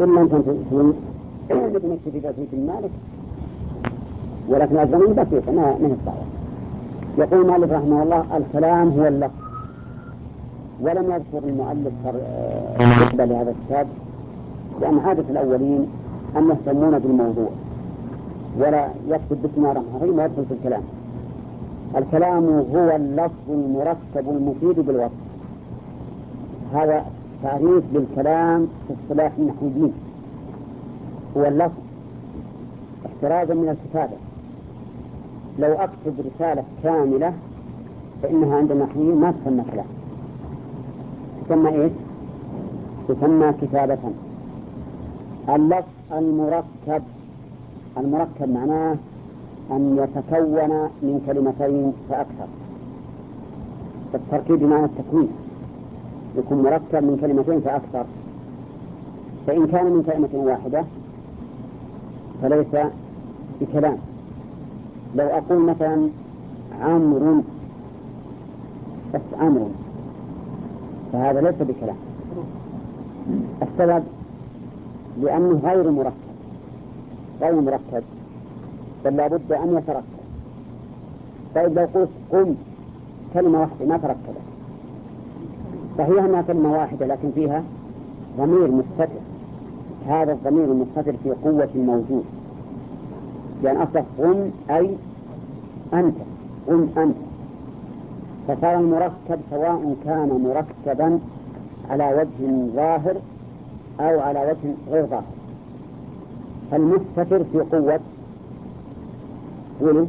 إما أن تكون بنكتفي بسيط المالك ولكن الزمن بسيطة ما ما هي صعبة. يقول مالك رحمه الله الكلام هو اللفظ. ولم يذكر المؤلف بالنسبة لهذا الكتاب لأن عادة الأولين أن يهتمون بالموضوع. ولا يكتب بسم الله الرحمن الرحيم ويدخل في الكلام. الكلام هو اللفظ المركب المفيد بالوصف. هذا تعريف للكلام في اصطلاح النحويين. هو اللفظ احترازا من الكتابة. لو أكتب رسالة كاملة فإنها عند النحويين ما تسمى كلام. تسمى إيش؟ تسمى كتابة. اللفظ المركب المركب معناه أن يتكون من كلمتين فأكثر. التركيب بمعنى التكوين. يكون مركب من كلمتين فأكثر. فإن كان من كلمة واحدة فليس بكلام. لو أقول مثلا عمرو بس عمرو فهذا ليس بكلام. السبب لأنه غير مركب غير مركب بل لابد أن يتركب طيب لو قلت قم كلمة واحدة ما تركبت صحيح أنها كلمة واحدة لكن فيها ضمير مستتر. هذا الضمير المستتر في قوة الموجود. لأن أصلح قم أي أنت. قم أنت. فصار المركب سواء كان مركبا على وجه ظاهر أو على وجه غير ظاهر. فالمستتر في قوة قولوا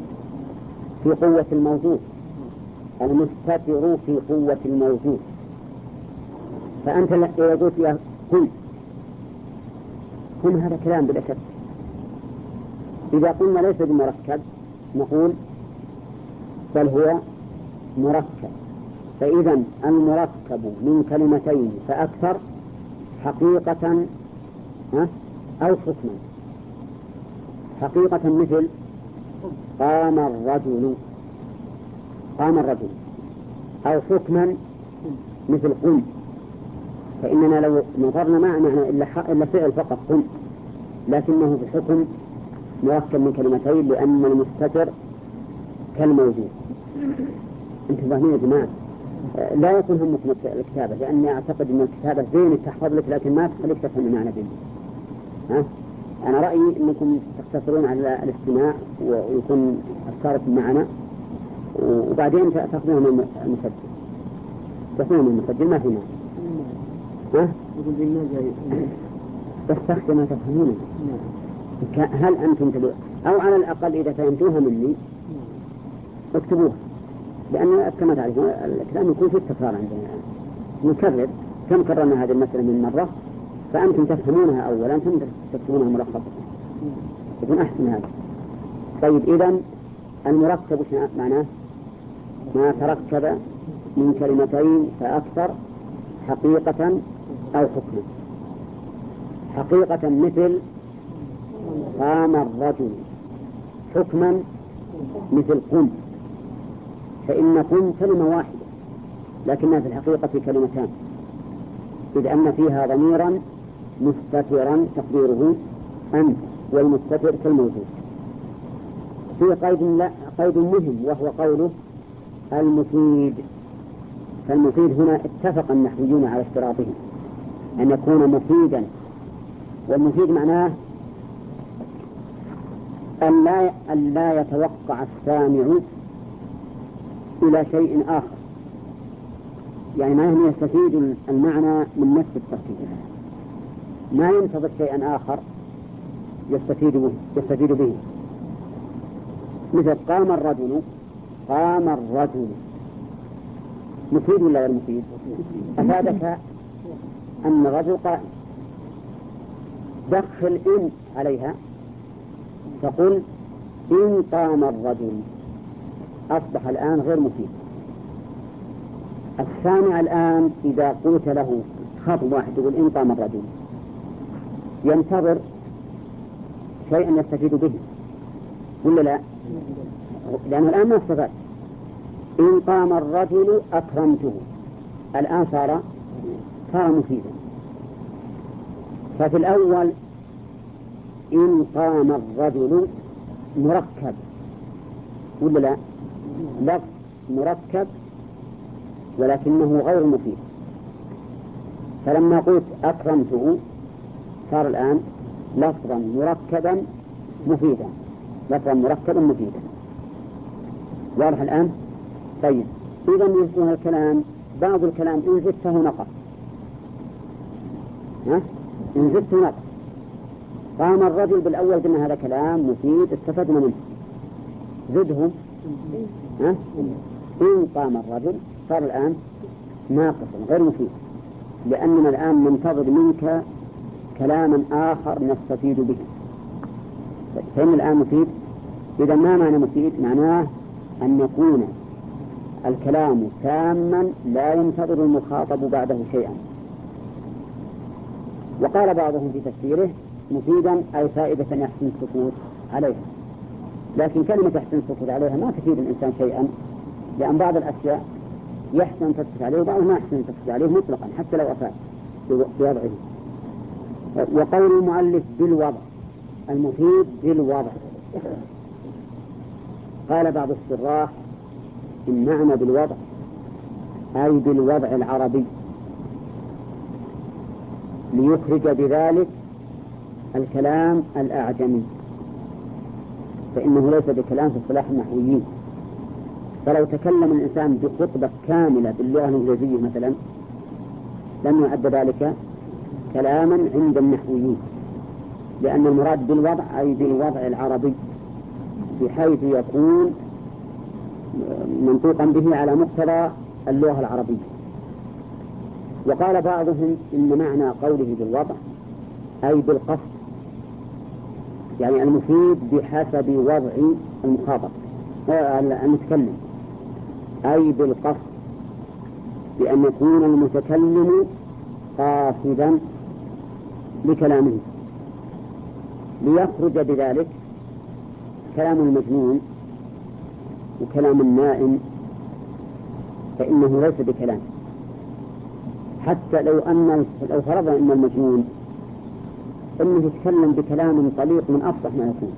في قوة الموجود. المستتر في قوة الموجود. فأنت إذا قلت يا كن كن هذا كلام بلا شك. إذا قلنا ليس بمركب نقول بل هو مركب. فإذا المركب من كلمتين فأكثر حقيقة أو حكما. حقيقة مثل قام الرجل قام الرجل. أو حكما مثل قم فإننا لو نظرنا ما معنى إلا, إلا فعل فقط قم لكنه الحكم مركب من كلمتين لأن المستتر كالموجود. أنتم فاهمين يا جماعة. لا يكون همكم الكتابة لأني أعتقد أن الكتابة زين تحفظ لك لكن ما تخليك تفهم المعنى به ها؟ أنا رأيي أنكم تقتصرون على الاستماع ويكون أفكاركم معنا. وبعدين تأخذون من المسجل. تأخذون من المسجل ما في مانع. ها؟ بس تخشى ما تفهمونه. هل أنتم تدو أو على الأقل إذا فهمتوها مني اكتبوها. لأن كما تعرفون الكلام يكون في التكرار عندنا. نكرر كم كررنا هذه المسألة من مرة فأنتم تفهمونها أولا ثم تكتبونها ملخصة يكون أحسن هذا. طيب إذا المركب وش معناه؟ ما تركب من كلمتين فأكثر حقيقة أو حكما حقيقة مثل قام الرجل. حكما مثل قم. فإن قم كلمة واحدة لكنها في الحقيقة كلمتان. إذ أن فيها ضميرا مستترا تقديره أنت والمستتر كالموجود. في قيد لا قيد مهم وهو قوله المفيد. فالمفيد هنا اتفق النحويون على اشتراطه أن يكون مفيدا. والمفيد معناه أن لا أن لا يتوقع السامع إلى شيء آخر. يعني ما يستفيد المعنى من نفس الترتيب ما ينتظر شيئا آخر يستفيد به يستفيد به. مثل قام الرجل قام الرجل. مفيد ولا غير مفيد؟ أفادك أن الرجل قائم دخل إن عليها. تقول إن قام الرجل. أصبح الآن غير مفيد. السامع الآن إذا قلت له خطب واحد يقول إن قام الرجل. ينتظر شيئا يستفيد به. ولا لا؟ لأنه الآن ما استفاد. إن قام الرجل أكرمته. الآن صار صار مفيدا. ففي الأول إن قام الرجل مركب. ولا لا؟ لفظ مركب ولكنه غير مفيد. فلما قلت أكرمته صار الآن لفظا مركبا مفيدا. لفظا مركبا مفيدا. واضح الآن؟ طيب. إذا يصبح الكلام. بعض الكلام إن زدته نقص. ها؟ إن زدته نقص قام الرجل بالأول قلنا هذا كلام مفيد استفدنا منه. زده ها؟ إن قام الرجل صار الآن ناقصا غير مفيد. لأننا الآن ننتظر منك كلاما آخر نستفيد به. فإن الآن مفيد؟ إذا ما معنى مفيد؟ معناه أن يكون الكلام تاما لا ينتظر المخاطب بعده شيئا. وقال بعضهم في تفسيره مفيدا أي فائدة يحسن السكوت عليها. لكن كلمة يحسن السكوت عليها ما تفيد الإنسان شيئا لأن بعض الأشياء يحسن تسكت عليه وبعضها ما يحسن تسكت عليه مطلقا حتى لو أفاد بوضعه وقول المؤلف بالوضع المفيد بالوضع. قال بعض الشراح المعنى بالوضع أي بالوضع العربي. ليخرج بذلك الكلام الأعجمي. فإنه ليس بكلام في اصطلاح النحويين. فلو تكلم الإنسان بخطبة كاملة باللغة الإنجليزية مثلا لم يعد ذلك كلاما عند النحويين لأن المراد بالوضع أي بالوضع العربي بحيث يكون منطوقا به على مقتضى اللغة العربية. وقال بعضهم إن معنى قوله بالوضع أي بالقصد يعني المفيد بحسب وضع المخاطب المتكلم أي بالقصد بأن يكون المتكلم قاصدا لكلامه ليخرج بذلك كلام المجنون وكلام النائم فإنه ليس بكلام. حتى لو أن لو فرضنا أن المجنون أنه يتكلم بكلام طليق من أفصح ما يكون.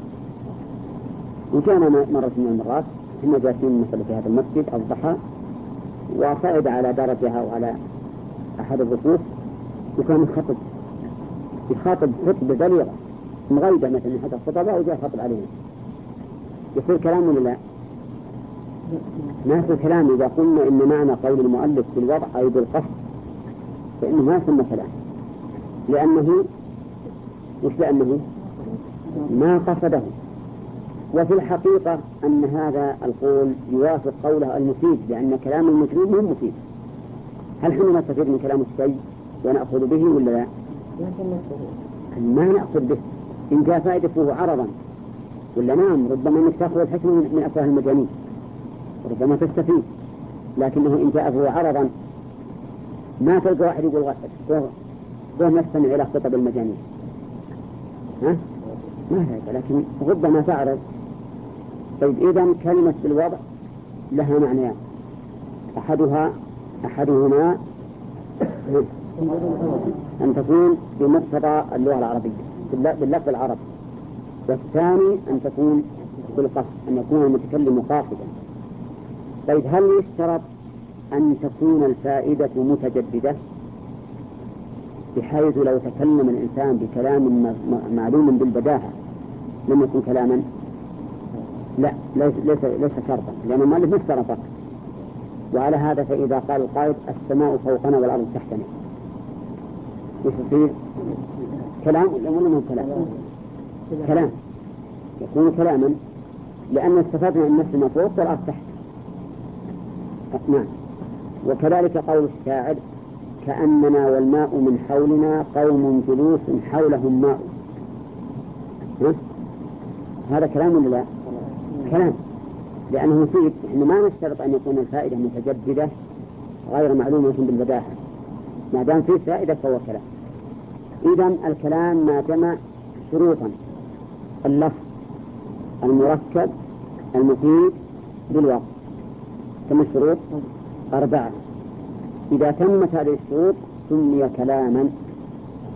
وكان مرة من المرات كنا جالسين مثلا في هذا المسجد الضحى وصعد على درجها وعلى أحد الرفوف وكان يخطب يخاطب خطبة بليغة مغيبة مثلا أحد الخطباء وجاء خطب عليهم يصير كلام ولا لا؟ ما يصير كلام إذا قلنا إن معنى قول المؤلف بالوضع أي بالقصد فإنه ما يسمى كلام لأنه وش لأنه؟ ما قصده. وفي الحقيقة أن هذا القول يوافق قوله المفيد لأن كلام المجنون مو مفيد. هل حين نستفيد من كلام السيد ونأخذ به ولا لا؟ ما نأخذ به. إن جاء فائدته عرضا. ولا نعم ربما إنك تأخذ الحكمة من أفواه المجانين. ربما تستفيد. لكنه إن جاء عرضا ما تلقى واحد يقول قوم نستمع إلى خطب المجانين. ها؟ ما هذا لكن ربما تعرض. طيب اذا كلمة بالوضع لها معنيان. احدها أحدهما أن تكون بمقتضى اللغة العربية باللفظ العربي. والثاني أن تكون بالقصد أن يكون المتكلم قاصدا طيب هل يشترط أن تكون الفائدة متجددة بحيث لو تكلم الإنسان بكلام معلوم بالبداهة لم يكن كلاما؟ لا ليس ليس ليس شرطا لأن المؤلف ما اشترطه وعلى هذا فإذا قال القائد السماء فوقنا والأرض تحتنا. وش يصير؟ كلام ولا مو كلام؟ كلام. يكون كلاما لأن استفدنا أن السماء فوق والأرض تحت. نعم. وكذلك قول الشاعر كأننا والماء من حولنا قوم جلوس حولهم ماء؟ هذا كلام ولا لا؟ كلام لأنه مفيد إحنا ما نشترط أن يكون الفائدة متجددة غير معلومة بالبداهة ما دام فيه فائدة فهو كلام إذا الكلام ما جمع شروطا اللفظ المركب المفيد بالوقت كم الشروط؟ أربعة إذا تمت هذه الشروط سمي كلاما.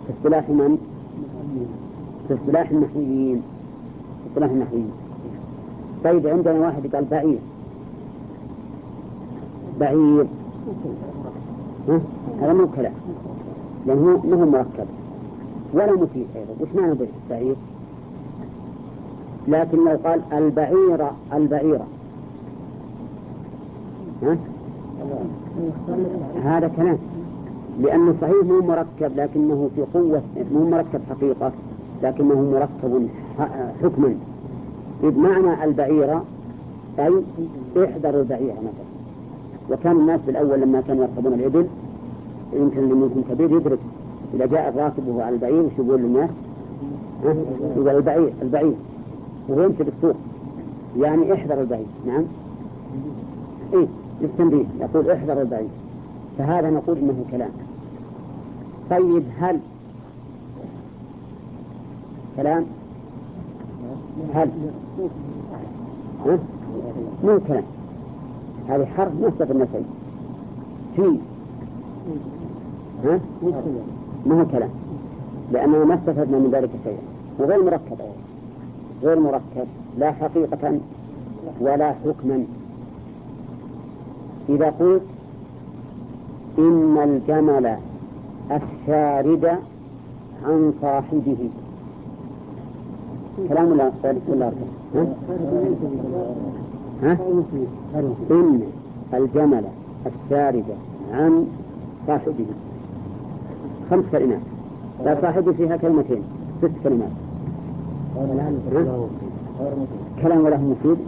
في اصطلاح من؟ في اصطلاح النحويين. في اصطلاح النحويين. طيب عندنا واحد قال بعير. بعير. هذا مو كلام. لأنه ما هو مركب. ولا مفيد أيضا. وش معنى بعير؟ لكن لو قال البعيرة البعيرة ها؟ هذا كلام. لأنه صحيح مو مركب لكنه في قوة مو مركب حقيقة لكنه مركب حكما. إذ معنى البعيرة أي احذروا البعيرة مثلا. وكان الناس بالأول لما كانوا يركبون الإبل يمكن اللي منكم كبير يدرك إذا جاء الراكب وهو على البعير وش يقول للناس؟ يقول البعير البعير. وهو يمشي بالسوق يعني احذر البعير نعم؟ إيه. للتنبيه يقول احذر البعير فهذا نقول إنه كلام. طيب هل كلام؟ هل؟ مو كلام. هذه حرف استفدنا شيء. في. ها؟ ما هو كلام. لأننا ما استفدنا من ذلك شيئا. وغير مركب. غير مركب. لا حقيقة ولا حكما. إذا قلت إن الجمل الشارد عن صاحبه. كلام ولا ولا ها؟ إن الجمل الشارد عن صاحبه. خمس كلمات. لا صاحبه فيها كلمتين ست كلمات. كلام ولا مفيد؟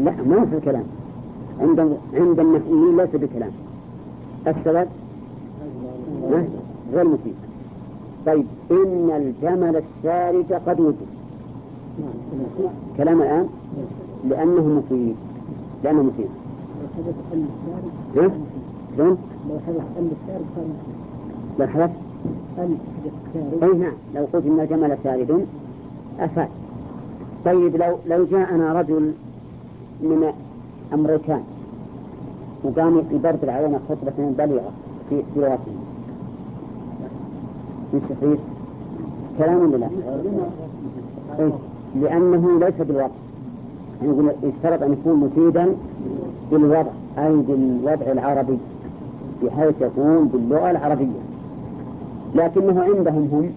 لا ما في الكلام. عند عند النحويين ليس بكلام. السبب؟ غير مفيد. طيب إن الجمل الشارد قد وجد. كلام الآن؟ لأنه مفيد. لأنه مفيد؟ لو حدث أن الشارد لو حدث أن أي نعم لو قلت إن الجمل شارد أفاد. طيب لو لو جاءنا رجل من أمريكان. وقام يبرد علينا خطبة بليغة في في وقته يستفيد كلام ولا لا؟ إيه؟ لأنه ليس بالوضع. يقول يشترط أن يكون مفيدا بالوضع أي بالوضع العربي بحيث يكون باللغة العربية. لكنه عندهم هم.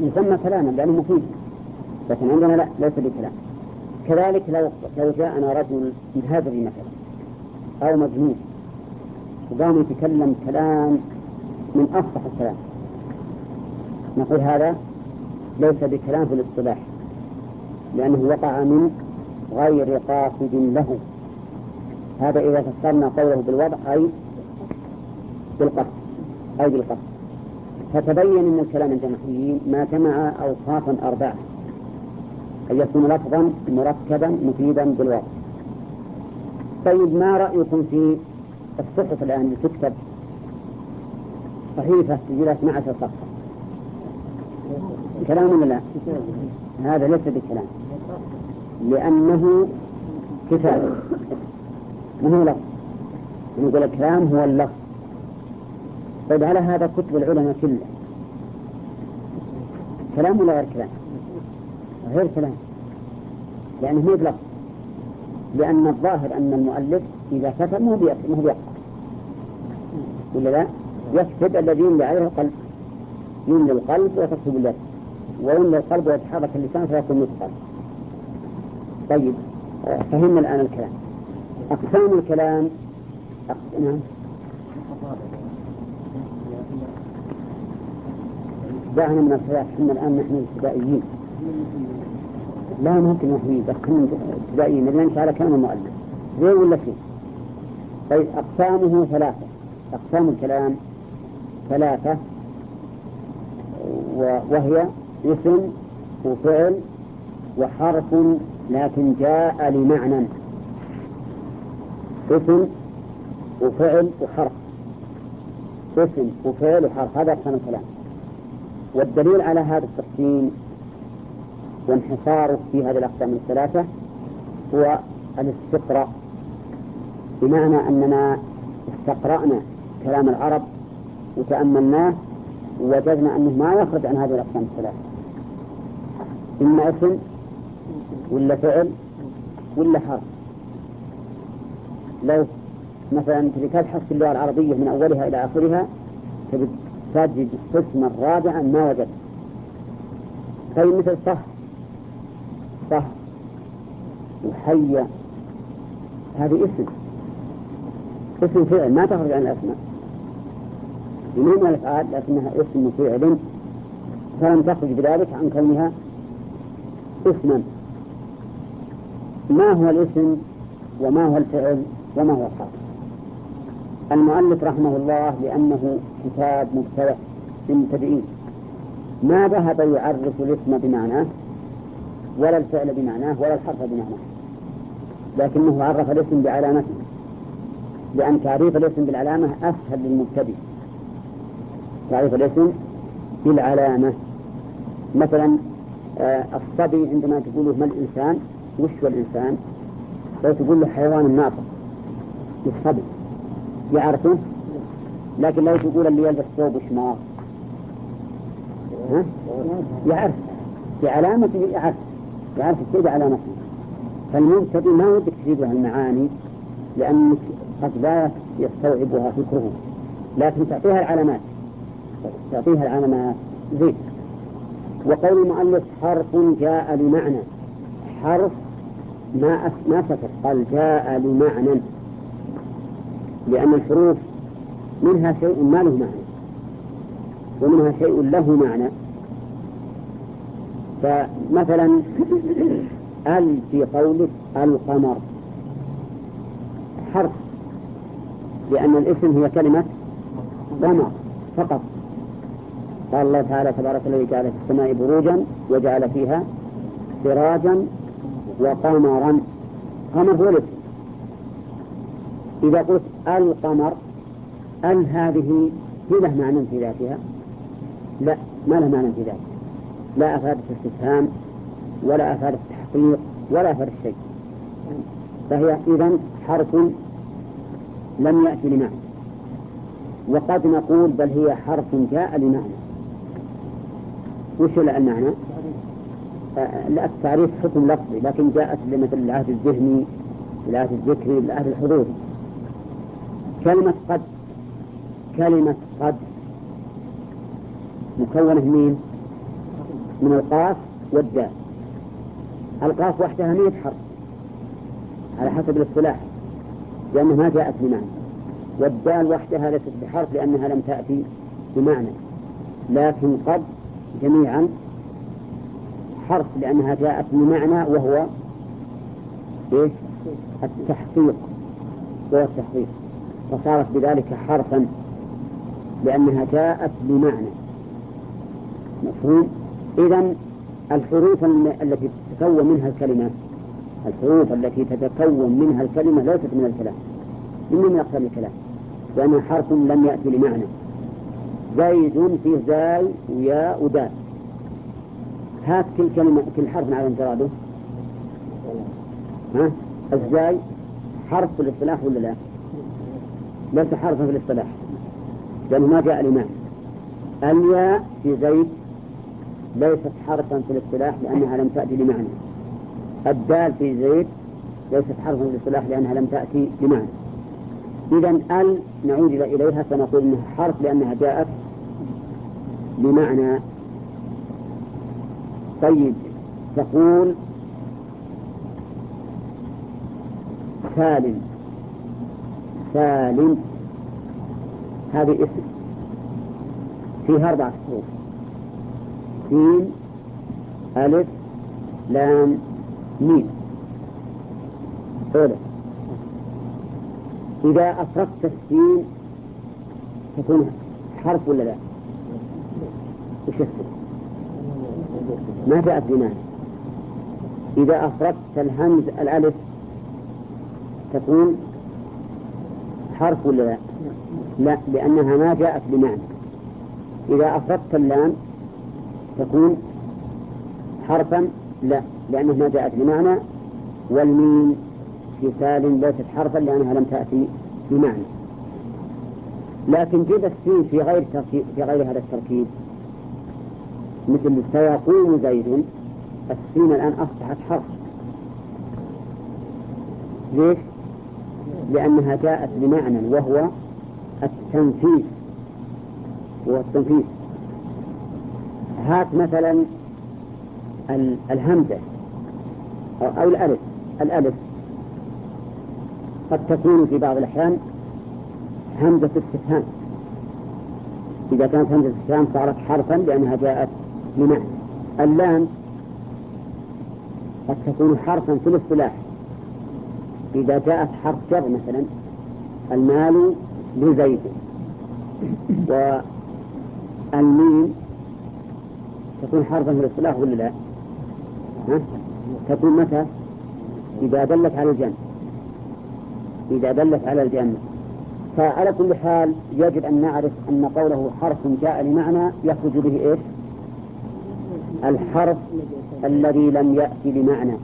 يسمى كلاما لأنه مفيد. لكن عندنا لا ليس بكلام. كذلك لو لو جاءنا رجل مهاجري مثلا أو مجنون وقام يتكلم كلام من أفصح الكلام نقول هذا ليس بكلام في الاصطلاح لأنه وقع من غير قاصد له. هذا إذا فسرنا قوله بالوضع أي بالقصد أي بالقصد. فتبين أن الكلام عند النحويين ما جمع أوصافا أربعة. أن يكون لفظا مركبا مفيدا بالوضع طيب ما رأيكم في الصحف الآن اللي تكتب صحيفة تجي 12 صفحة؟ كلام ولا لا؟ هذا ليس بكلام. لأنه كتاب. ما هو لفظ؟ نقول الكلام هو اللفظ. طيب على هذا كتب العلماء كله. كلام ولا غير كلام؟ غير كلام لأنه مو بلفظ. لأن الظاهر أن المؤلف إذا كتب مو بيقرأ ولا لا؟ يكتب الذي يملي عليه القلب. يملي القلب وتكتب اليد ويملي القلب ويتحرك اللسان فيكون مثقل. طيب فهمنا الآن الكلام. أقسام الكلام. نعم. دعنا من الخلاف إحنا الآن نحن ابتدائيين لا ممكن نحوي بس كنا ابتدائيين نبي على كلام المؤلف زين ولا شيء؟ طيب أقسامه ثلاثة. أقسام الكلام ثلاثة وهي اسم وفعل وحرف لكن جاء لمعنى. اسم وفعل وحرف. اسم وفعل وحرف. هذا أقسام الكلام. والدليل على هذا التقسيم وانحصاره في هذه الأقسام الثلاثة هو الاستقراء. بمعنى أننا استقرأنا كلام العرب وتأملناه وجدنا أنه ما يخرج عن هذه الأقسام الثلاثة. إما اسم ولا فعل ولا حرف. لو مثلا تبحث في اللغة العربية من أولها إلى آخرها تجد قسما رابعا ما وجدت. طيب مثل صح. صح. وحي هذه اسم. اسم فعل. ما تخرج عن الأسماء. من الأفعال لكنها اسم فعل. فلم تخرج بذلك عن كونها اسما. ما هو الاسم وما هو الفعل وما هو الحرف المؤلف رحمه الله لأنه كتاب مبتدأ للمبتدئين ما ذهب يعرف الاسم بمعناه؟ ولا الفعل بمعناه ولا الحرف بمعناه. لكنه عرف الاسم بعلامته. لأن تعريف الاسم بالعلامة أسهل للمبتدئ. تعريف الاسم بالعلامة. مثلا آه الصبي عندما تقول له ما الإنسان وش هو الإنسان؟ تقول له حيوان ناطق الصبي. يعرفه؟ لكن لو تقول اللي يلبس ثوب شماغ؟ يعرف. بعلامة يعرف. يعرف الشيء بعلامته فالمبتدئ ما ودك تجيبها المعاني لأنك قد لا يستوعبها فكره لكن تعطيها العلامات. تعطيها العلامات. زين. وقول المؤلف حرف جاء لمعنى حرف ما ما سكت. قال جاء لمعنى لأن الحروف منها شيء ما له معنى. ومنها شيء له معنى. فمثلا ال في قولك القمر. حرف لأن الاسم هي كلمة قمر فقط. قال الله تعالى تبارك الذي جعل في السماء بروجا وجعل فيها سراجا وقمرا. قمر هو الاسم. إذا قلت القمر ال هذه هي له معنى في ذاتها؟ لا ما له معنى في ذاتها. لا أفادت الاستفهام ولا أفادت التحقيق ولا أفادت الشيء. فهي إذا حرف لم يأتي لمعنى. وقد نقول بل هي حرف جاء لمعنى. وش المعنى؟ لا التعريف حكم لفظي لكن جاءت لمثل العهد الذهني العهد الذكري العهد الحضوري. كلمة قد كلمة قد مكونة من من القاف والدال. القاف وحدها مئة حرف على حسب الاصطلاح لأنها ما جاءت بمعنى. والدال وحدها ليست بحرف لأنها لم تأتي بمعنى. لكن قد جميعا حرف لأنها جاءت بمعنى وهو إيش؟ التحقيق وهو التحقيق فصارت بذلك حرفا لأنها جاءت بمعنى. مفهوم؟ إذا الحروف التي تتكون منها الكلمة الحروف التي تتكون منها الكلمة ليست من الكلام من من أقسام الكلام؟ لأنها حرف لم يأتي لمعنى. زيد فيه زاي وياء ودال هات كل كلمة كل حرف على انفراده ها؟ الزاي حرف في الاصطلاح ولا لا؟ ليس حرفا في الاصطلاح لأنه ما جاء لمعنى. الياء في زيد ليست حرفا في الاصطلاح لأنها لم تأتي لمعنى الدال في زيد ليست حرفا في الاصطلاح لأنها لم تأتي لمعنى إذا ال نعود إليها فنقول أنها حرف لأنها جاءت بمعنى. طيب تقول سالم. سالم هذه اسم. فيها أربعة حروف. سين ألف لام ميم أولى إذا أفردت السين تكون حرف ولا لا؟ وش السين؟ ما جاءت بمعنى إذا أفردت الهمز الألف تكون حرف ولا لا؟ لا لأنها ما جاءت بمعنى إذا أفردت اللام تكون حرفا لا لأنها جاءت بمعنى والميم في سالم ليست حرفا لأنها لم تأتي بمعنى لكن جد السين في غير في غير هذا التركيب. مثل سيقوم زيد. السين الآن أصبحت حرف. ليش؟ لأنها جاءت بمعنى وهو التنفيذ. هو التنفيذ. هات مثلا الهمزة أو الألف. الألف قد تكون في بعض الأحيان همزة استفهام. إذا كانت همزة استفهام صارت حرفا لأنها جاءت بمعنى. اللام قد تكون حرفا في الاصطلاح. إذا جاءت حرف جر مثلا المال لزيد. والميم تكون حرفا في الاصطلاح ولا لا؟ ها؟ تكون متى؟ إذا دلت على الجمع إذا دلت على الجمع فعلى كل حال يجب أن نعرف أن قوله حرف جاء لمعنى يخرج به إيش الحرف الذي لم يأتي لمعنى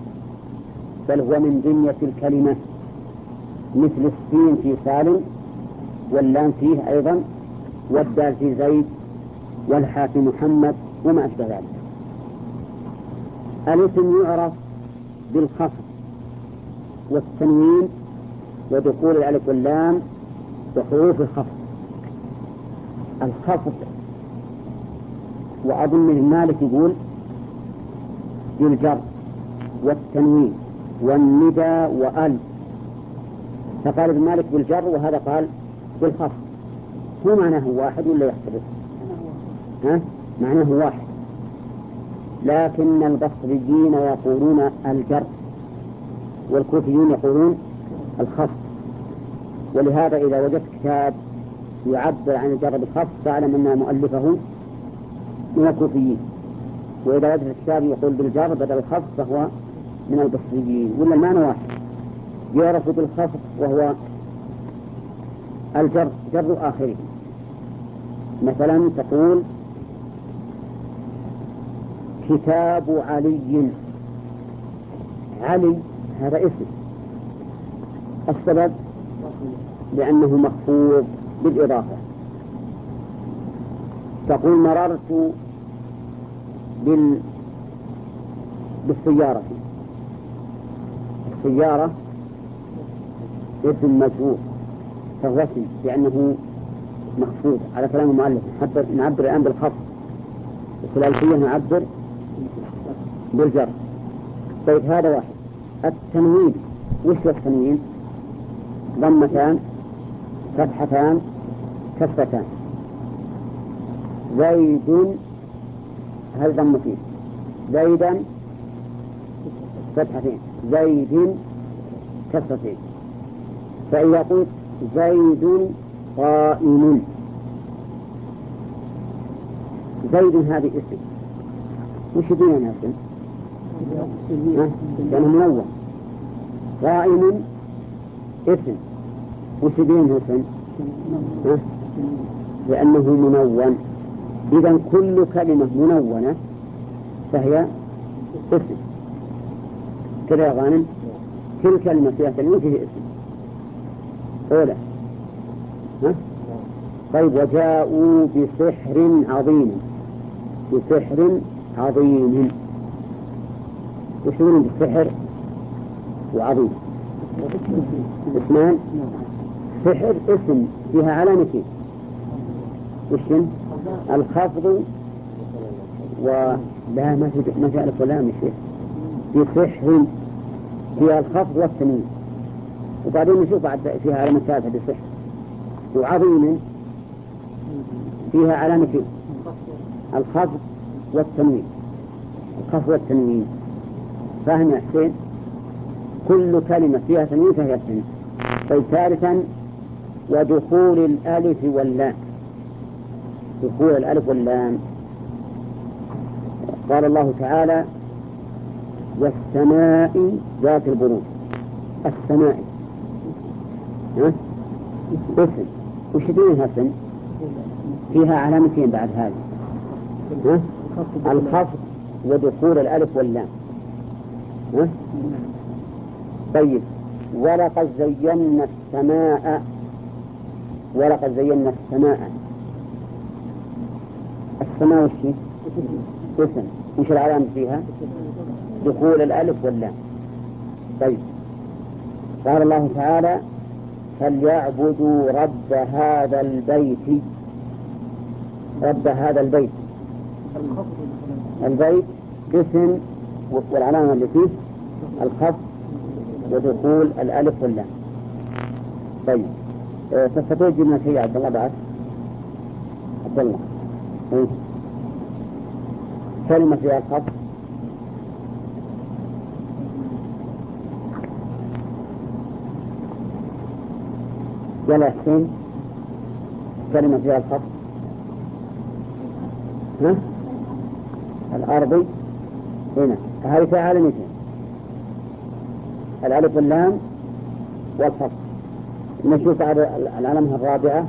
بل هو من بنية الكلمة مثل السين في سالم واللام فيه أيضا والدال في زيد والحاء في محمد وما أشبه ذلك الاسم يعرف بالخفض والتنوين ودخول الألف واللام وحروف الخفض الخفض وأظن ابن مالك يقول بالجر والتنوين والندى وأل فقال ابن مالك بالجر وهذا قال بالخفض هو معناه واحد ولا يختلف؟ ها؟ معناه واحد. لكن البصريين يقولون الجر والكوفيون يقولون الخفض ولهذا إذا وجدت كتاب يعبر عن الجر بالخفض فاعلم أن مؤلفة من الكوفيين. وإذا وجدت كتاب يقول بالجر بدل الخفض فهو من البصريين. ولا المعنى واحد. يعرف بالخفض وهو الجر جر آخره. مثلا تقول كتاب علي. علي هذا اسم. السبب لأنه مخفوض بالإضافة. تقول مررت بال بالسيارة. السيارة اسم مجهول فهو اسم لأنه مخفوض. على كلام المؤلف. حتى نعبر الآن بالخفض. في الألفية نعبر بالجر. طيب هذا واحد. التنوين وش التنوين؟ ضمتان فتحتان كفتان زيد هل ضمتين زيدا فتحتين. زيد كسرتين. فإذا قلت زيد قائم. زيد هذه اسم. وش بيننا اسم؟ لأنه منون قائم اسم. وش بينه اسم؟ لأنه منون إذا كل كلمة منونة فهي اسم. كذا يا غانم؟ كل كلمة فيها كلمة فيه اسم. أولى ها؟ طيب وجاءوا بسحر عظيم. بسحر عظيم. وش بالسحر وعظيم. اسمان سحر اسم فيها علامتين وش الخفض و لا ما في ما في ألف شيخ. في سحر فيها الخفض والتنوين. وبعدين نشوف بعد فيها علامة ثالثة بسحر. وعظيم فيها علامتين الخفض والتنوين الخفض والتنوين فاهم يا حسين؟ كل كلمة فيها تنوين فهي تنوين طيب ثالثا ودخول الألف واللام. دخول الألف واللام. قال الله تعالى والسماء ذات البروج. السماء؟ اسم. وش فيها اسم؟ فيها علامتين بعد هذه؟ الخفض ودخول الألف واللام؟ طيب. ولقد زينا السماء. ولقد زينا السماء. السماء وش اسم. وش العلامة فيها؟ دخول الألف واللام. طيب. قال الله تعالى فليعبدوا رب هذا البيت. رب هذا البيت. البيت اسم والعلامة اللي فيه الخف ودخول الألف واللام. طيب أه تستطيع تجيب شيء عبد الله بعد؟ عبد الله. إيه؟ كلمة فيها الخف. يلا حسين. كلمة فيها الخط ها؟ الأرضي هنا. هذه فيها علامتين الألف واللام والخط نشوف العلامة الرابعة.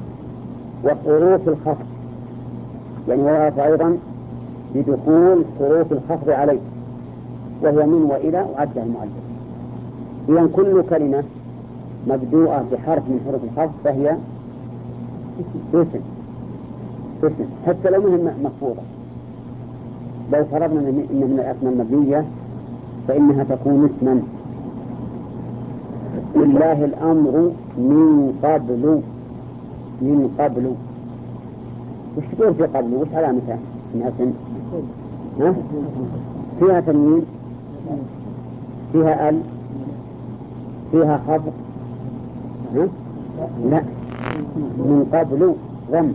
وحروف الخفض يعني وقف أيضا بدخول حروف الخفض عليه. وهي من وإلى وعدها المؤلف. إذا كل كلمة مبدوءة بحرف من حروف الخفض فهي اسم اسم حتى لو مهن مخفوضة لو فرضنا أن من الأسماء المبنية فإنها تكون اسما لله الأمر من قبل من قبل وش تقول في قبل وش علامتها إنها سن ها؟ فيها تنوين فيها أل فيها خفض ها؟ لا من قبل ضم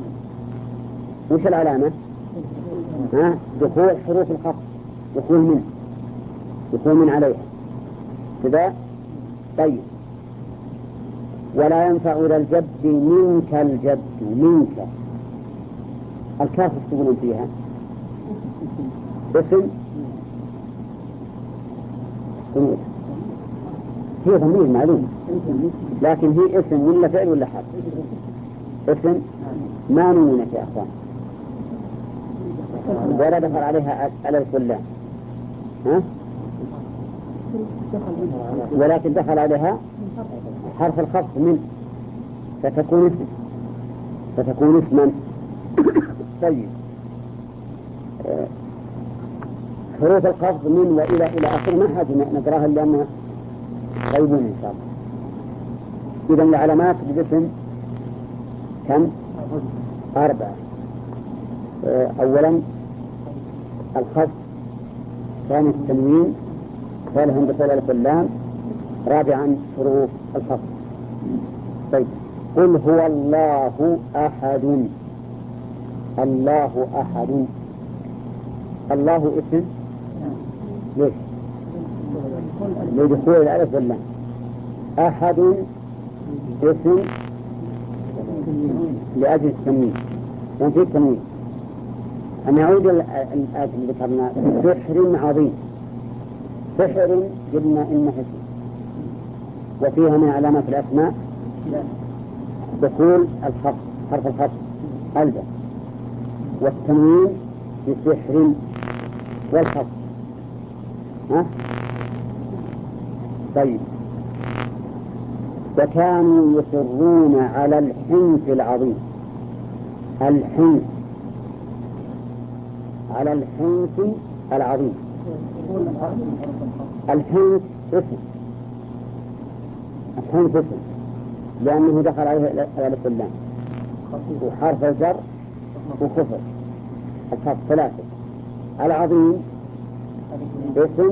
وش العلامة؟ ها؟ دخول حروف الخفض دخول من. دخول من عليها. كذا طيب. ولا ينفع ذا الجد منك الجد. منك. الكاف تقولون فيها؟ اسم؟ هي ضمير معلوم. لكن هي اسم ولا فعل ولا حرف؟ اسم؟ ما نونت يا أخوان. ولا دخل عليها الف ولا ها؟ ولكن دخل عليها حرف الخفض من فتكون اسم. فتكون اسما. طيب. حروف الخفض من والى إلى اخره ما حاجة نقراها لانها طيبون إن شاء الله. اذا العلامات بالاسم كم؟ أربعة. أولا الخفض ثاني التنوين ثالثا الف اللام رابعا حروف الخفض طيب. قل هو الله أحد. الله أحد. الله اسم؟ ليش؟ لدخول الألف واللام. أحد اسم لأجل التنوين كان في التنوين أن يعود الآية اللي ذكرنا بسحر عظيم. سحر قلنا إنه اسم وفيها من علامات الأسماء. دخول الخط حرف الخط ألبس والتنوين بسحر والخط ها؟ طيب. وكانوا يصرون على الحنث العظيم. الحنث على الحنث العظيم. الحنث اسم. الحنث اسم. لأنه دخل عليه الألف اللام وحرف الجر وكفر. الخط ثلاثة. العظيم اسم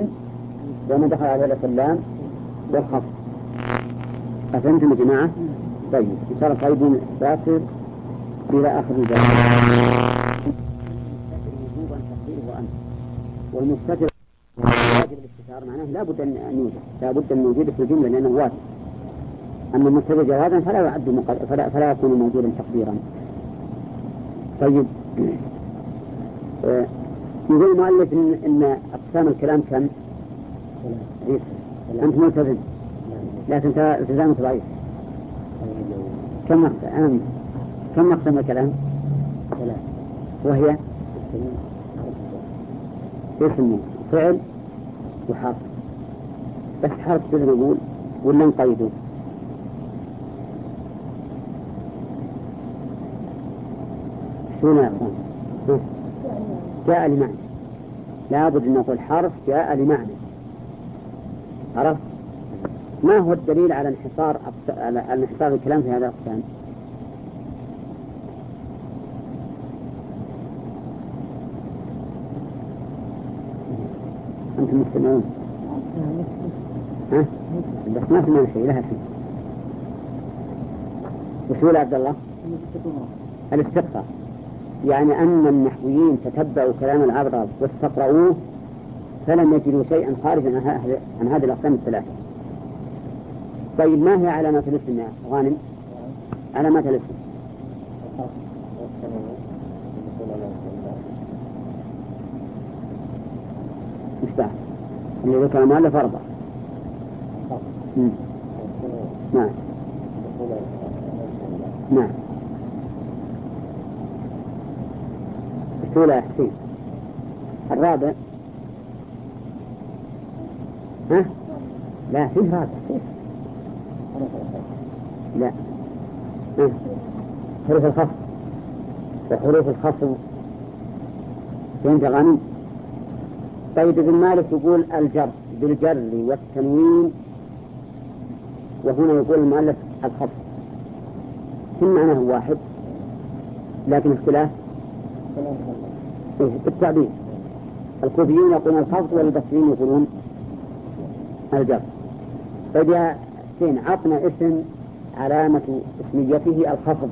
لأنه دخل عليه الألف اللام والخط أفهمتم يا جماعة؟ طيب. إن شاء الله طيبون باكر إلى آخر الجواب وجوبا تقديره أنت والمستتر واجب الاستتار معناه لا بد أن يوجد لا بد أن يوجد في الجملة لأنه واجب أما المستتر جوازا فلا يعد مقل... فلا, فلا يكون موجودا تقديرا. طيب. آه، يقول المؤلف إن, إن أقسام الكلام كم؟ أنت ملتزم. لكن التزامك ضعيف. كم أقسام كم أقسام الكلام؟ ثلاث وهي؟ اسم فعل وحرف بس حرف كذا نقول ولا نقيده؟ شنو يا أخوان؟ جاء لمعنى لابد أن نقول حرف جاء لمعنى عرفت؟ ما هو الدليل على انحصار على انحصار الكلام في هذا الأقسام؟ مستمعون ها؟ بس ما سمعنا شيء لها الحين وش هو عبد الله؟ الاستقصاء يعني أن النحويين تتبعوا كلام العرب واستقرؤوه فلم يجدوا شيئا خارجا عن هذه الأقسام الثلاثة طيب ما هي علامات الاسم يا غانم؟ علامات الاسم مفتاح اللي ذكر المؤلف أربعة نعم. نعم. الأولى حسين. الرابع. ها؟ لا فيه رابع. لا؟ حروف الخفض. وحروف الخفض. فهمت غانم؟ طيب ابن مالك يقول الجر بالجر والتنوين وهنا يقول المؤلف الخفض. كل معناه واحد؟ لكن اختلاف؟ إيه بالتعبير الكوفيون يقولون الخفض والبصريين يقولون الجر. يا حسين عطنا اسم علامة اسميته الخفض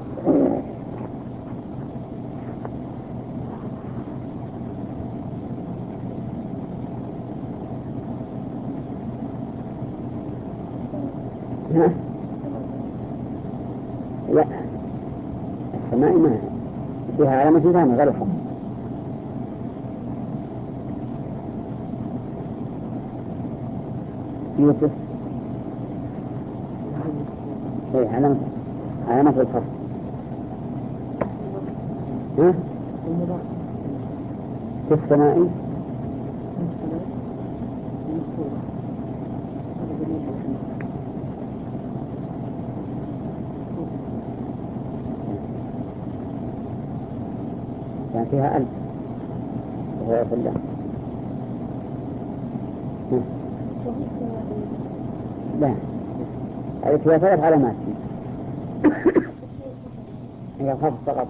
ها؟ لا السماء ما علامة ثانية غير الخفض يوسف. اي علامة علامة الخفض ها؟ في السماء كان فيها ألف. وهو في الله. لا. هذه فيها ثلاث علامات. هي الخفض فقط.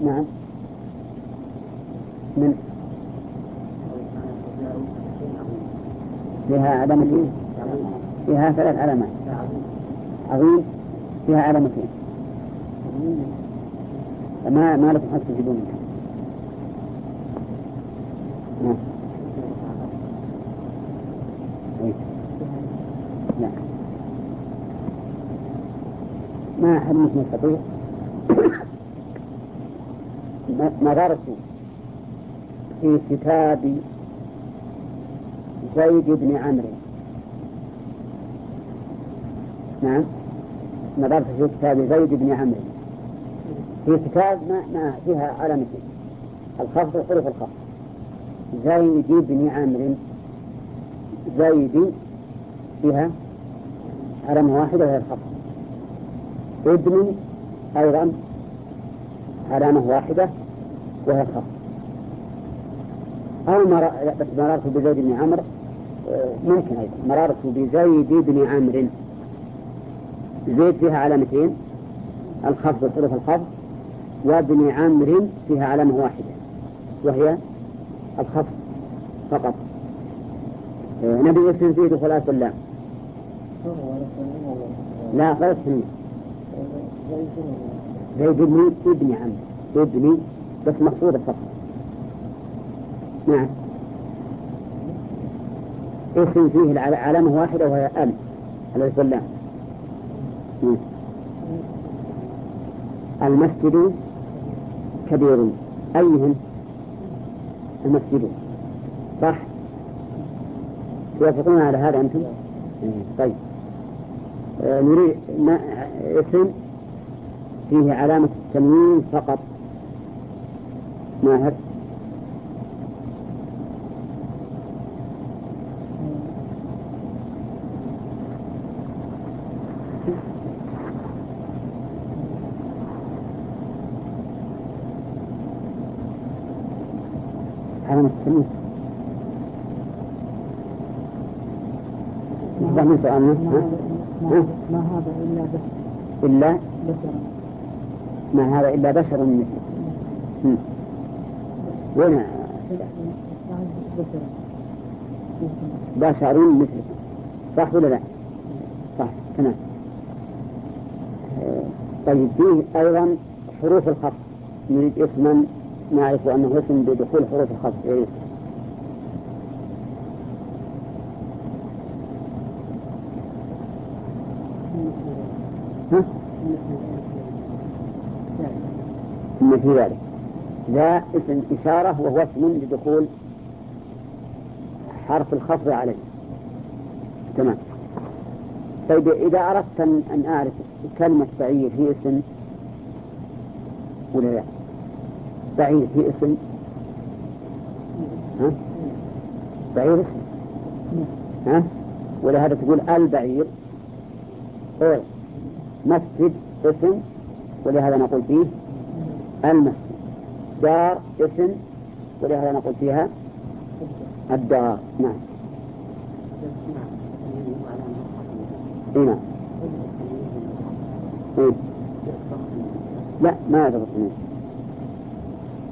نعم. من فيها علامتين فيها ثلاث علامات. عظيم. فيها. علامتين ما ما لكم حق تجيبون نعم. لا ما أحد منكم يستطيع؟ نظرت في كتاب زيد بن عمرو. نعم. نظرت في كتاب زيد بن عمرو. في كتاب ما, ما فيها علامتين الخفض وحروف الخفض. زيد بن عمرو. زيد فيها علامة واحدة وهي الخفض. ابن أيضا علامة واحدة وهي الخفض. أو مر... بس مررت بزيد بن عمرو ممكن أيضا. مررت بزيد بن عمرو. زيد فيها علامتين. الخفض حروف الخفض. وابن عمرو فيها علامة واحدة وهي الخفض فقط. نبي اسم فيه دخولات اللام لا؟ غير سنين زيد بن ابن عمرو. ابن بس مقصودة فقط. نعم. اسم فيه علامة واحدة وهي ألف الألف واللام المسجد. كبير. أيهم المسجد؟ صح. توافقون على هذا أنتم؟ طيب. آه نريد ما اسم. فيه علامة التنوين فقط. ماهر علامة التمييز من سؤالنا ما هذا إلا بشر. إلا؟ بشر. ما هذا إلا بشر. وين؟ بشر مثلكم صح ولا لا؟ صح تمام. طيب فيه أيضا حروف الخط. نريد اسما نعرف أنه اسم بدخول حروف الخط. إيه. ها؟ إن في ذلك. ذا اسم إشارة وهو اسم لدخول حرف الخفض عليه. تمام. طيب إذا أردت أن أعرف كلمة بعير هي اسم ولا لا؟ بعير هي اسم. ها؟ بعير اسم. ها؟ ولهذا تقول البعير. إيه مسجد اسم. ولهذا نقول فيه المسجد. دار اسم. ولهذا نقول فيها الدار. نعم. هنا إيه؟ لا ما يعتبر اثنين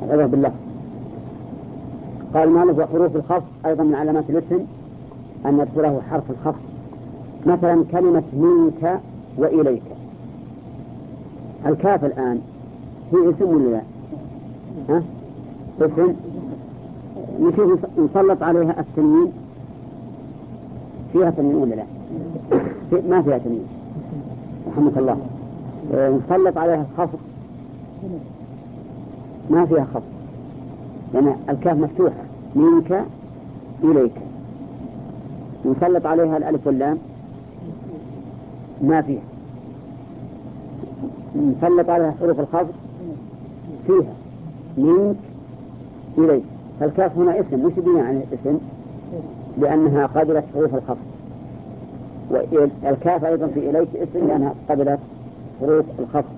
العبرة باللفظ قال مالك وحروف الخفض أيضا من علامات الاسم أن يدخله حرف الخفض. مثلا كلمة منك وإليك. الكاف الآن هي اسم ولا لا؟ ها؟ اسم؟ نشوف نسلط عليها التنوين. فيها تنوين ولا لا؟ ما فيها تنوين. رحمك الله. نسلط عليها الخفض. ما فيها خفض لأن يعني الكاف مفتوحة. منك إليك. نسلط عليها الألف واللام. ما فيها. نسلط عليها حروف الخفض. فيها. منك إليك. فالكاف هنا اسم. مش بناء عن اسم. لأنها قبلت حروف الخفض. والكاف أيضا في إليك اسم لأنها قبلت حروف الخفض.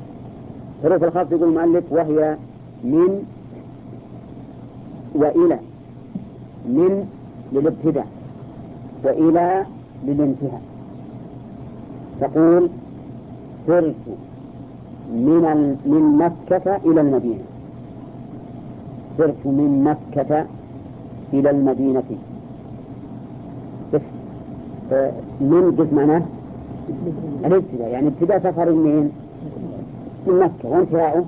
حروف الخفض يقول المؤلف وهي من وإلى من للابتداء وإلى للانتهاء. تقول سرت من من مكة إلى المدينة. سرت من مكة إلى المدينة. من قلت معناه؟ الابتداء. يعني ابتداء سفر من من مكة وانتهاؤه.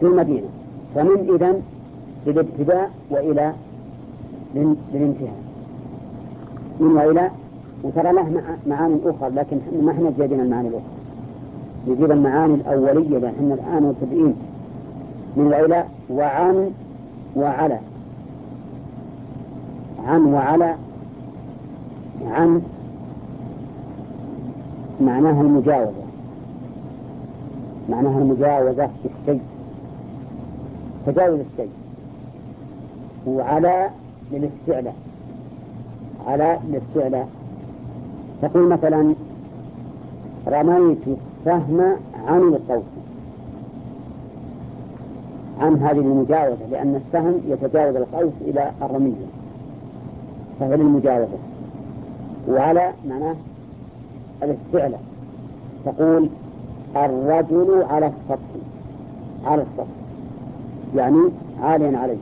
في المدينة فمن إذن للابتداء وإلى للانتهاء. من وإلى وترى له معاني أخرى لكن ما إحنا جايبين المعاني الأخرى. نجيب المعاني الأولية لأن الآن مبتدئين. من وإلى وعن وعلى. عن وعلى. عن معناها المجاوزة. معناها المجاوزة في الشيء تجاوز الشيء. وعلى للاستعلاء على للاستعلاء تقول مثلا رميت السهم عن القوس. عن هذه المجاوزة لأن السهم يتجاوز القوس إلى الرمية. فهي للمجاوزة وعلى معناه الاستعلاء تقول الرجل على السطح. على السطح. يعني عاليا عليه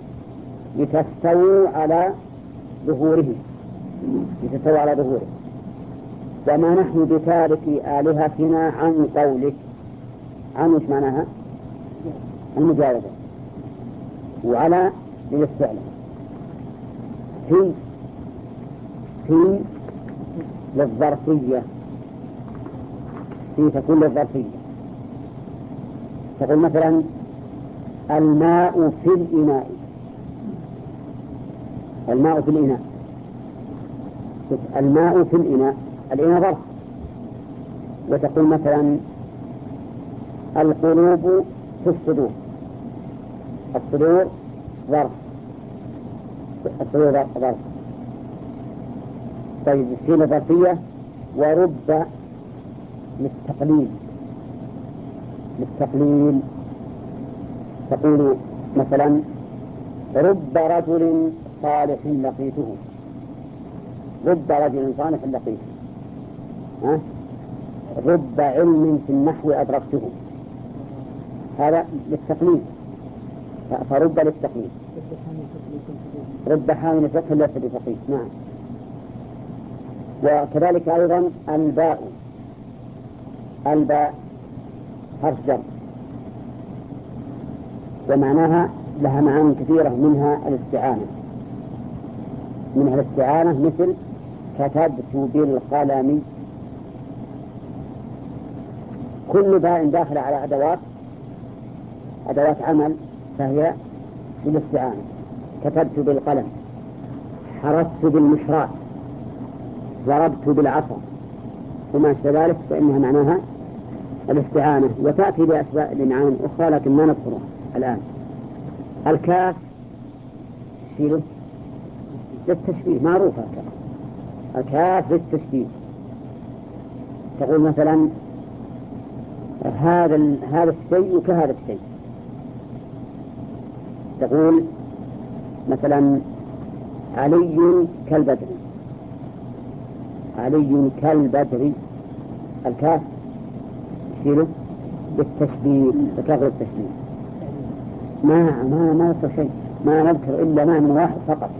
لتستووا على ظهوره لتستووا على ظهوره. وما نحن بتارك آلهتنا عن قولك. عن وش معناها؟ المجاوزة. وعلى للاستعلاء في في للظرفية. في تكون للظرفية. تقول مثلا الماء في الإناء. الماء في الإناء. الماء في الإناء. الإناء ظرف. وتقول مثلا القلوب في الصدور. الصدور ظرف. الصدور ظرف. طيب في ظرفية ورب للتقليل. للتقليل. تقول مثلا رب رجل صالح لقيته. رب رجل صالح لقيته. ها؟ رب علم في النحو أدركته. هذا للتقليد. فرب للتقليد. رب حامل فتح ليس بفقيه. نعم. وكذلك أيضا الباء. الباء حرف جر. ومعناها لها معاني كثيرة منها الاستعانة. منها الاستعانة مثل كتبت بالقلم كل باء داخل على أدوات أدوات عمل فهي بالاستعانة كتبت بالقلم. حرست بالمشراة ضربت بالعصا. وما أشبه ذلك فإنها معناها الاستعانة. وتأتي بأسباب لمعان أخرى لكن ما نذكرها. الآن. الكاف شيله للتشبيه معروفة الكاف للتشبيه. تقول مثلا هذا هذا الشيء كهذا الشيء. تقول مثلا علي كالبدر. علي كالبدر. الكاف شيله بالتشبيه بكاف التشبيه ما ما ما شيء ما نذكر إلا معنى واحد فقط.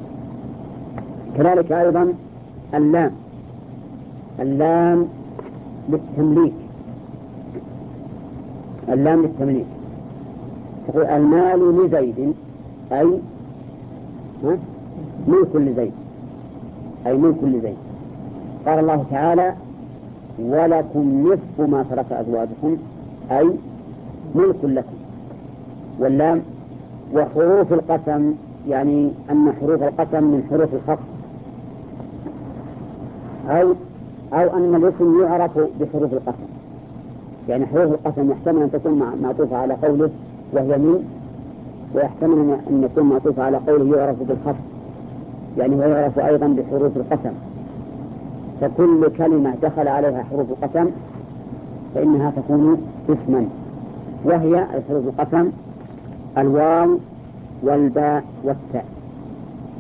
كذلك أيضا اللام. اللام للتمليك اللام للتمليك تقول المال لزيد أي ملك لزيد. أي ملك لزيد. قال الله تعالى ولكم نصف ما ترك أزواجكم أي ملك لكم. واللام وحروف القسم يعني أن حروف القسم من حروف الخفض أو أو أن الاسم يعرف بحروف القسم. يعني حروف القسم يحتمل أن تكون معطوفة على قوله وهي من ويحتمل أن يكون معطوفة على قوله يعرف بالخفض يعني هو يعرف أيضا بحروف القسم. فكل كلمة دخل عليها حروف القسم فإنها تكون اسما. وهي الحروف القسم الواو والباء والتاء.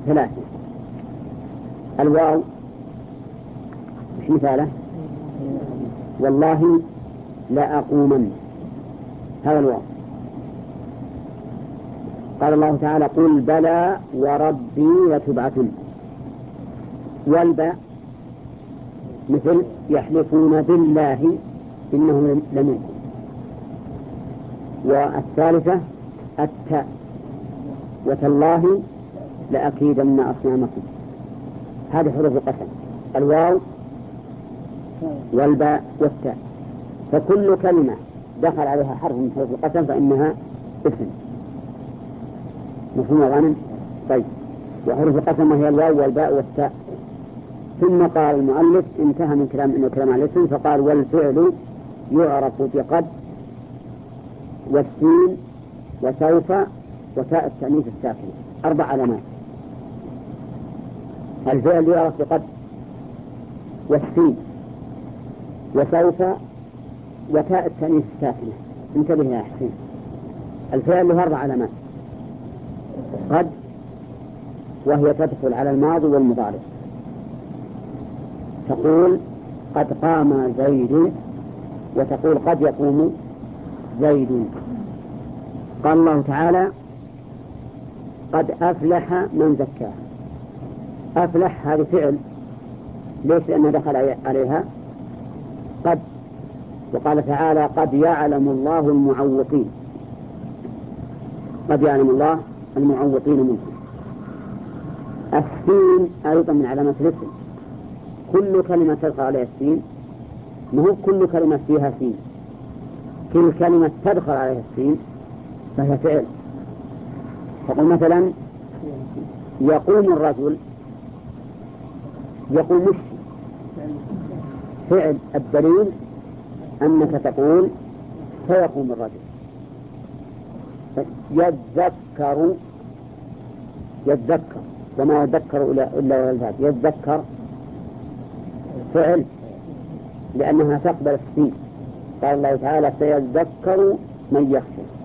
ثلاثة. الواو مش مثاله. والله لا هذا الواو. قال الله تعالى قل بلى وربي لتبعثن والباء مثل يحلفون بالله إنهم لمنكم والثالثة التاء وتالله لأكيدن أصنامكم. هذه حروف القسم. الواو والباء والتاء. فكل كلمة دخل عليها حرف من حروف القسم فإنها اسم. مفهوم غنم طيب. وحروف القسم وهي الواو والباء والتاء. ثم قال المؤلف انتهى من كلام انه كلام على الاسم فقال والفعل يعرف بقد والسين وسوف وتاء التأنيث الساكنة أربع علامات. الفعل يعرف بقد والسين. وسوف وتاء التأنيث الساكنة انتبه يا حسين. الفعل له أربع علامات. قد وهي تدخل على الماضي والمضارع. تقول قد قام زيد وتقول قد يقوم زيد. قال الله تعالى قد أفلح من زكاها. أفلح هذا فعل. ليش لأنه دخل عليها. قد وقال تعالى قد يعلم الله المعوقين. قد يعلم الله المعوقين منكم. السين أيضا من علامات الاسم. كل كلمة تدخل عليها السين. ما هو كل كلمة فيها سين. كل كلمة تدخل عليها السين. فهي فعل؟ تقول مثلا يقوم الرجل يقوم مش فعل الدليل أنك تقول سيقوم الرجل. يذكر يتذكر وما يذكر إلا الذات يتذكر فعل لأنها تقبل السين قال الله تعالى سيذكر من يخشى.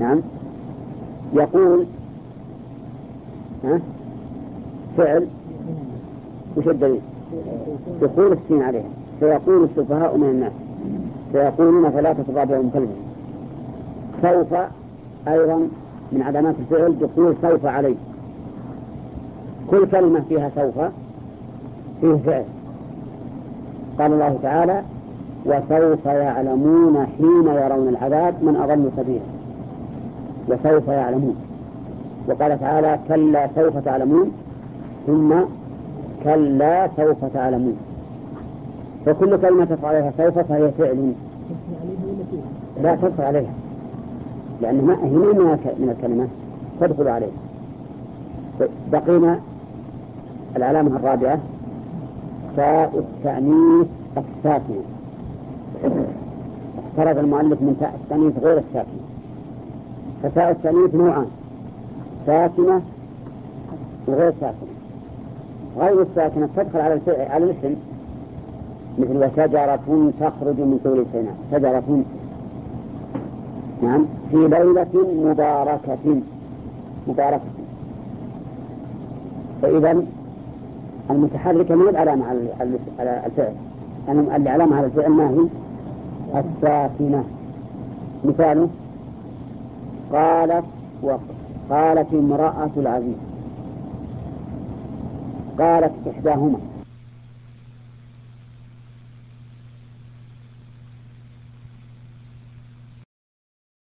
نعم. يقول ها؟ فعل. وش الدليل؟ دخول السين عليها. سيقول السفهاء من الناس. سيقولون ثلاثة رابعهم كلمة سوف أيضا من علامات الفعل دخول سوف عليه كل كلمة فيها سوف فيه فعل. قال الله تعالى وسوف يعلمون حين يرون العذاب من أضل سبيلا وسوف يعلمون. وقال تعالى كلا سوف تعلمون ثم كلا سوف تعلمون. فكل كلمة تدخل عليها سوف فهي فعل. لا تدخل عليها لأنها هي من الكلمات تدخل عليها. بقينا العلامة الرابعة تاء التأنيث الساكنة. افترض المؤلف من تاء التأنيث غير الساكنة. فتاء التأنيث نوعان. ساكنة وغير ساكنة. غير الساكنة تدخل على على الاسم. مثل وشجرة تخرج من طول سيناء شجرة. نعم. في ليلة مباركة. مباركة. فإذا المتحركة من العلامة على الفعل. العلامة على الفعل ما هي؟ الساكنة. مثاله قالت وقالت امرأة العزيز. قالت إحداهما.